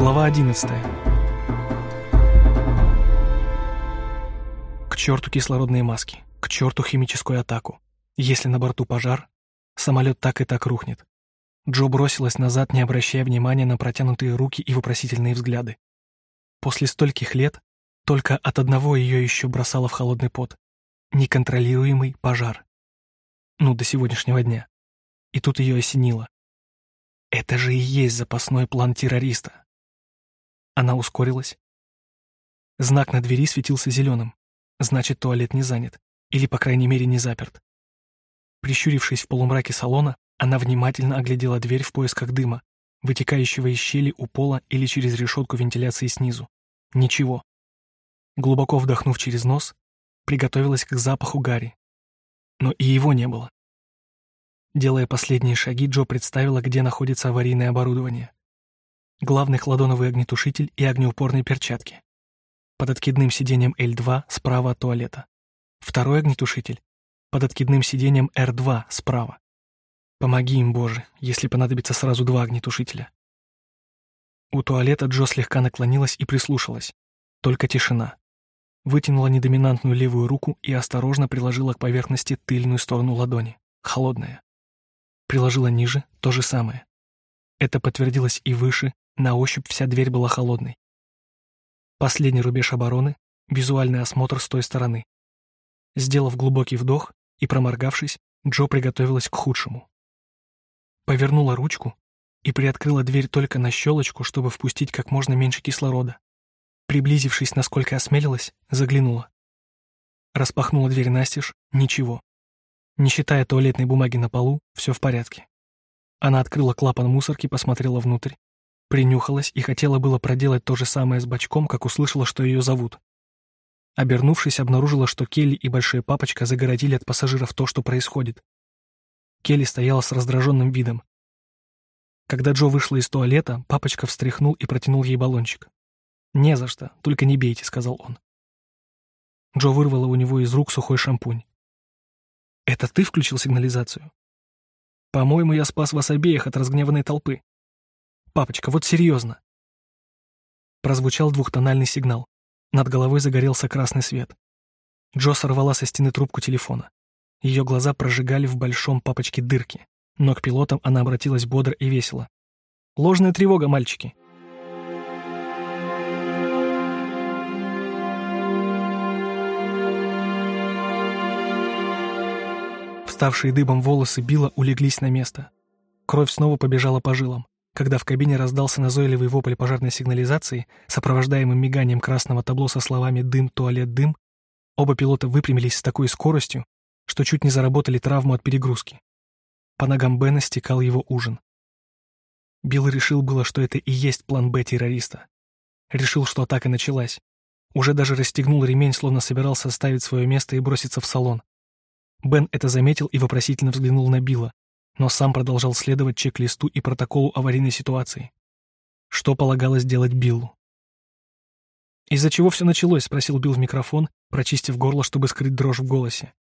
Глава 11. К черту кислородные маски, к черту химическую атаку. Если на борту пожар, самолет так и так рухнет. Джо бросилась назад, не обращая внимания на протянутые руки и вопросительные взгляды. После стольких лет только от одного ее еще бросало в холодный пот. Неконтролируемый пожар. Ну, до сегодняшнего дня. И тут ее осенило. Это же и есть запасной план террориста. Она ускорилась. Знак на двери светился зеленым. Значит, туалет не занят. Или, по крайней мере, не заперт. Прищурившись в полумраке салона, она внимательно оглядела дверь в поисках дыма, вытекающего из щели у пола или через решетку вентиляции снизу. Ничего. Глубоко вдохнув через нос, приготовилась к запаху гари. Но и его не было. Делая последние шаги, Джо представила, где находится аварийное оборудование. Главный хладоновый огнетушитель и огнеупорные перчатки. Под откидным сиденьем L2 справа от туалета. Второй огнетушитель под откидным сиденьем R2 справа. Помоги им, Боже, если понадобится сразу два огнетушителя. У туалета Джо слегка наклонилась и прислушалась. Только тишина. Вытянула недоминантную левую руку и осторожно приложила к поверхности тыльную сторону ладони. Холодная. Приложила ниже, то же самое. Это подтвердилось и выше, на ощупь вся дверь была холодной. Последний рубеж обороны — визуальный осмотр с той стороны. Сделав глубокий вдох и проморгавшись, Джо приготовилась к худшему. Повернула ручку и приоткрыла дверь только на щелочку, чтобы впустить как можно меньше кислорода. Приблизившись, насколько осмелилась, заглянула. Распахнула дверь настежь — ничего. Не считая туалетной бумаги на полу, все в порядке. Она открыла клапан мусорки, посмотрела внутрь, принюхалась и хотела было проделать то же самое с бачком, как услышала, что ее зовут. Обернувшись, обнаружила, что Келли и Большая Папочка загородили от пассажиров то, что происходит. Келли стояла с раздраженным видом. Когда Джо вышла из туалета, Папочка встряхнул и протянул ей баллончик. «Не за что, только не бейте», — сказал он. Джо вырвала у него из рук сухой шампунь. Это ты включил сигнализацию? По-моему, я спас вас обеих от разгневанной толпы. Папочка, вот серьезно. Прозвучал двухтональный сигнал. Над головой загорелся красный свет. Джо сорвала со стены трубку телефона. Ее глаза прожигали в большом папочке дырки, но к пилотам она обратилась бодро и весело. «Ложная тревога, мальчики. Ставшие дыбом волосы Билла улеглись на место. Кровь снова побежала по жилам, когда в кабине раздался назойливый вопль пожарной сигнализации, сопровождаемым миганием красного табло со словами «дым, туалет, дым», оба пилота выпрямились с такой скоростью, что чуть не заработали травму от перегрузки. По ногам Бена стекал его ужин. Билл решил было, что это и есть план Б террориста. Решил, что атака началась. Уже даже расстегнул ремень, словно собирался оставить свое место и броситься в салон. Бен это заметил и вопросительно взглянул на Билла, но сам продолжал следовать чек-листу и протоколу аварийной ситуации. Что полагалось делать Биллу? «Из-за чего все началось?» — спросил Билл в микрофон, прочистив горло, чтобы скрыть дрожь в голосе.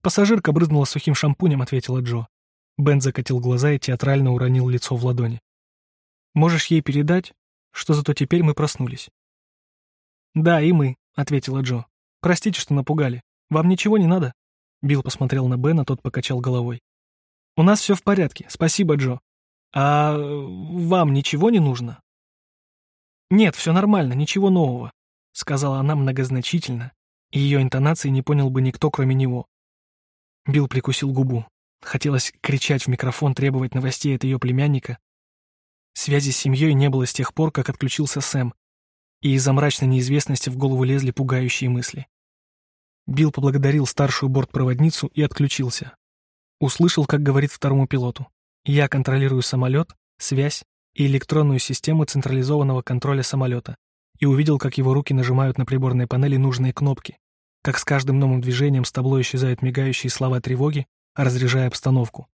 «Пассажирка брызнула сухим шампунем», — ответила Джо. Бен закатил глаза и театрально уронил лицо в ладони. «Можешь ей передать, что зато теперь мы проснулись?» «Да, и мы», — ответила Джо. «Простите, что напугали. Вам ничего не надо?» Билл посмотрел на Бена, тот покачал головой. «У нас все в порядке, спасибо, Джо. А вам ничего не нужно?» «Нет, все нормально, ничего нового», — сказала она многозначительно, и ее интонации не понял бы никто, кроме него. Билл прикусил губу. Хотелось кричать в микрофон, требовать новостей от ее племянника. Связи с семьей не было с тех пор, как отключился Сэм, и из-за мрачной неизвестности в голову лезли пугающие мысли. Билл поблагодарил старшую бортпроводницу и отключился. Услышал, как говорит второму пилоту. «Я контролирую самолет, связь и электронную систему централизованного контроля самолета» и увидел, как его руки нажимают на приборной панели нужные кнопки, как с каждым новым движением с табло исчезают мигающие слова тревоги, разряжая обстановку.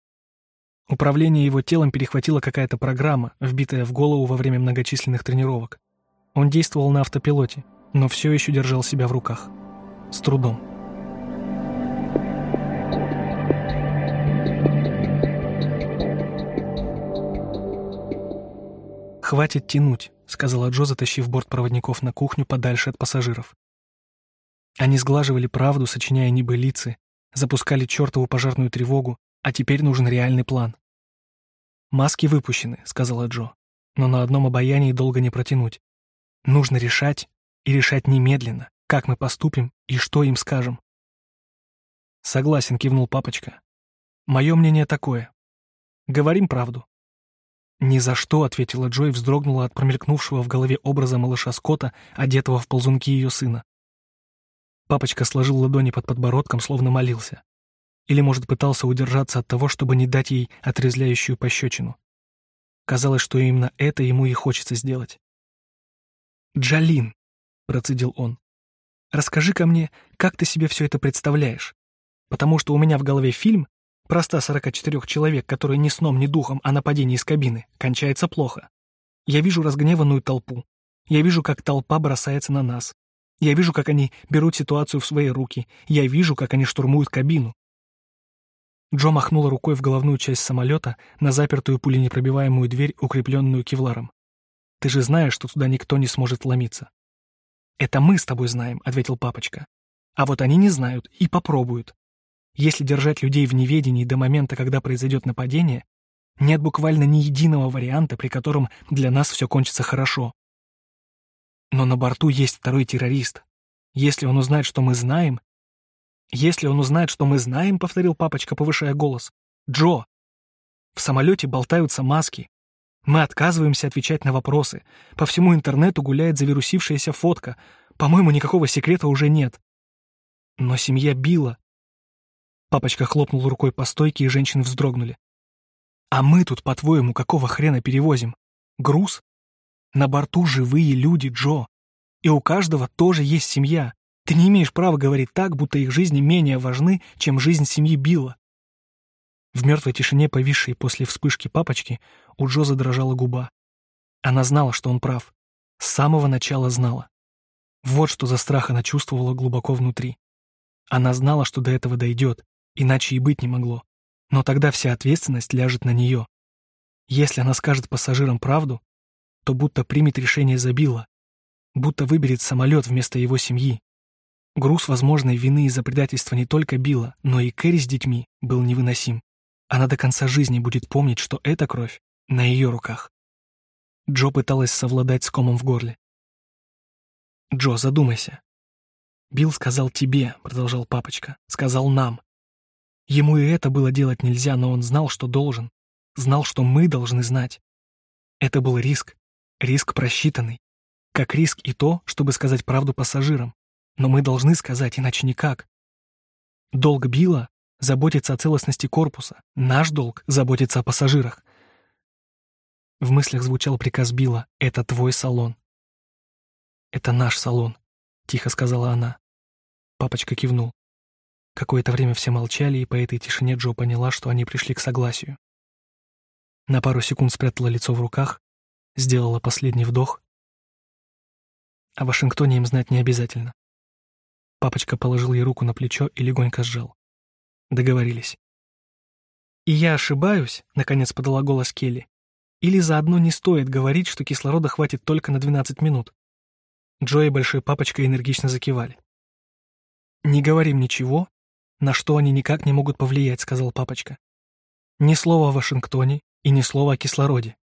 Управление его телом перехватила какая-то программа, вбитая в голову во время многочисленных тренировок. Он действовал на автопилоте, но все еще держал себя в руках. С трудом. Хватит тянуть, — сказала Джо, затащив бортпроводников на кухню подальше от пассажиров. Они сглаживали правду, сочиняя небылицы, запускали чертову пожарную тревогу, а теперь нужен реальный план. «Маски выпущены», — сказала Джо, «но на одном обаянии долго не протянуть. Нужно решать, и решать немедленно, как мы поступим и что им скажем». «Согласен», — кивнул папочка. «Мое мнение такое. Говорим правду». «Ни за что», — ответила Джо и вздрогнула от промелькнувшего в голове образа малыша Скотта, одетого в ползунки ее сына. Папочка сложил ладони под подбородком, словно молился. Или, может, пытался удержаться от того, чтобы не дать ей отрезляющую пощечину. Казалось, что именно это ему и хочется сделать. «Джалин», — процедил он, — «расскажи-ка мне, как ты себе все это представляешь? Потому что у меня в голове фильм про 144 человек, которые ни сном, ни духом о нападении из кабины, кончается плохо. Я вижу разгневанную толпу. Я вижу, как толпа бросается на нас. Я вижу, как они берут ситуацию в свои руки. Я вижу, как они штурмуют кабину. Джо махнула рукой в головную часть самолета на запертую пуленепробиваемую дверь, укрепленную кевларом. «Ты же знаешь, что туда никто не сможет ломиться». «Это мы с тобой знаем», — ответил папочка. «А вот они не знают и попробуют. Если держать людей в неведении до момента, когда произойдет нападение, нет буквально ни единого варианта, при котором для нас все кончится хорошо. Но на борту есть второй террорист. Если он узнает, что мы знаем... Если он узнает, что мы знаем, — повторил папочка, повышая голос. Джо! В самолете болтаются маски. Мы отказываемся отвечать на вопросы. По всему интернету гуляет завирусившаяся фотка. По-моему, никакого секрета уже нет. Но семья Билла... Папочка хлопнул рукой по стойке, и женщины вздрогнули. «А мы тут, по-твоему, какого хрена перевозим? Груз? На борту живые люди, Джо. И у каждого тоже есть семья. Ты не имеешь права говорить так, будто их жизни менее важны, чем жизнь семьи Билла. В мертвой тишине, повисшей после вспышки папочки, у Джо задрожала губа. Она знала, что он прав. С самого начала знала. Вот что за страх она чувствовала глубоко внутри. Она знала, что до этого дойдет, иначе и быть не могло. Но тогда вся ответственность ляжет на нее. Если она скажет пассажирам правду, то будто примет решение за Билла, будто выберет самолет вместо его семьи. Груз возможной вины из-за предательства не только Билла, но и Кэрри с детьми был невыносим. Она до конца жизни будет помнить, что эта кровь на ее руках. Джо пыталась совладать с комом в горле. «Джо, задумайся». «Билл сказал тебе», — продолжал папочка, — «сказал нам. Ему и это было делать нельзя, но он знал, что должен. Знал, что мы должны знать. Это был риск, Риск просчитанный. Как риск и то, чтобы сказать правду пассажирам. Но мы должны сказать, иначе никак. Долг Билла — заботиться о целостности корпуса. Наш долг — заботиться о пассажирах. В мыслях звучал приказ Билла «Это твой салон». «Это наш салон», — тихо сказала она. Папочка кивнул. Какое-то время все молчали, и по этой тишине Джо поняла, что они пришли к согласию. На пару секунд спрятала лицо в руках, сделала последний вдох. О Вашингтоне им знать не обязательно. Папочка положил ей руку на плечо и легонько сжал. Договорились. «И я ошибаюсь», — наконец подала голос Келли. «Или заодно не стоит говорить, что кислорода хватит только на 12 минут?» Джо и Большой Папочка энергично закивали. «Не говорим ничего, на что они никак не могут повлиять», — сказал Папочка. «Ни слова о Вашингтоне и ни слова о кислороде.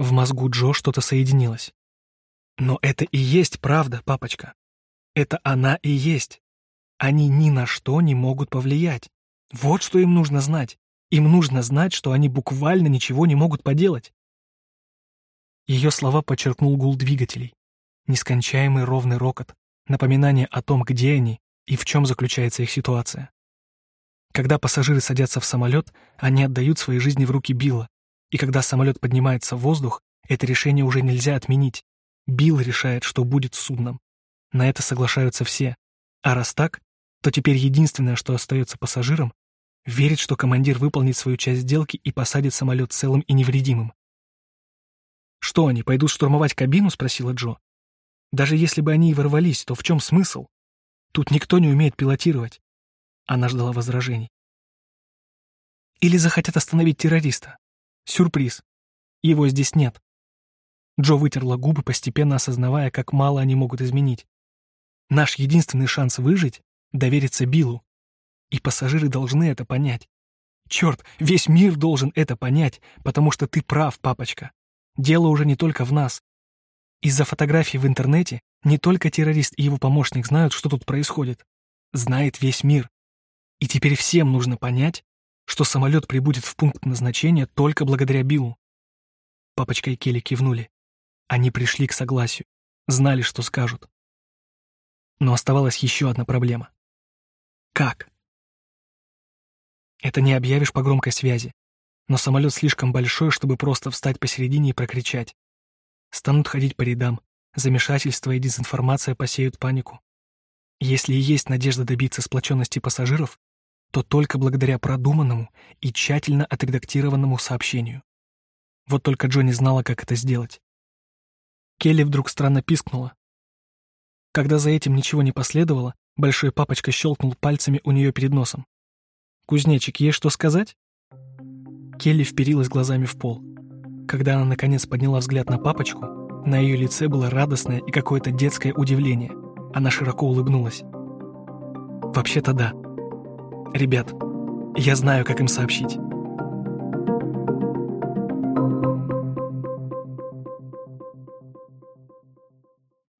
В мозгу Джо что-то соединилось. Но это и есть правда, папочка. Это она и есть. Они ни на что не могут повлиять. Вот что им нужно знать. Им нужно знать, что они буквально ничего не могут поделать. Ее слова подчеркнул гул двигателей. Нескончаемый ровный рокот, напоминание о том, где они и в чем заключается их ситуация. Когда пассажиры садятся в самолет, они отдают свои жизни в руки Билла, и когда самолет поднимается в воздух, это решение уже нельзя отменить. Билл решает, что будет с судном. На это соглашаются все. А раз так, то теперь единственное, что остается пассажирам, верить, что командир выполнит свою часть сделки и посадит самолет целым и невредимым. «Что они, пойдут штурмовать кабину?» — спросила Джо. «Даже если бы они и ворвались, то в чем смысл? Тут никто не умеет пилотировать». Она ждала возражений. «Или захотят остановить террориста. Сюрприз. Его здесь нет. Джо вытерла губы, постепенно осознавая, как мало они могут изменить. Наш единственный шанс выжить — довериться Биллу. И пассажиры должны это понять. Черт, весь мир должен это понять, потому что ты прав, папочка. Дело уже не только в нас. Из-за фотографий в интернете не только террорист и его помощник знают, что тут происходит. Знает весь мир. И теперь всем нужно понять, что самолет прибудет в пункт назначения только благодаря Биллу. Папочка и Келли кивнули. Они пришли к согласию, знали, что скажут. Но оставалась еще одна проблема. Как? Это не объявишь по громкой связи, но самолет слишком большой, чтобы просто встать посередине и прокричать. Станут ходить по рядам, замешательство и дезинформация посеют панику. Если и есть надежда добиться сплоченности пассажиров, то только благодаря продуманному и тщательно отредактированному сообщению. Вот только Джонни знала, как это сделать. Келли вдруг странно пискнула. Когда за этим ничего не последовало, большой папочка щелкнул пальцами у нее перед носом. «Кузнечик, есть что сказать?» Келли вперилась глазами в пол. Когда она наконец подняла взгляд на папочку, на ее лице было радостное и какое-то детское удивление. Она широко улыбнулась. «Вообще-то да. Ребят, я знаю, как им сообщить».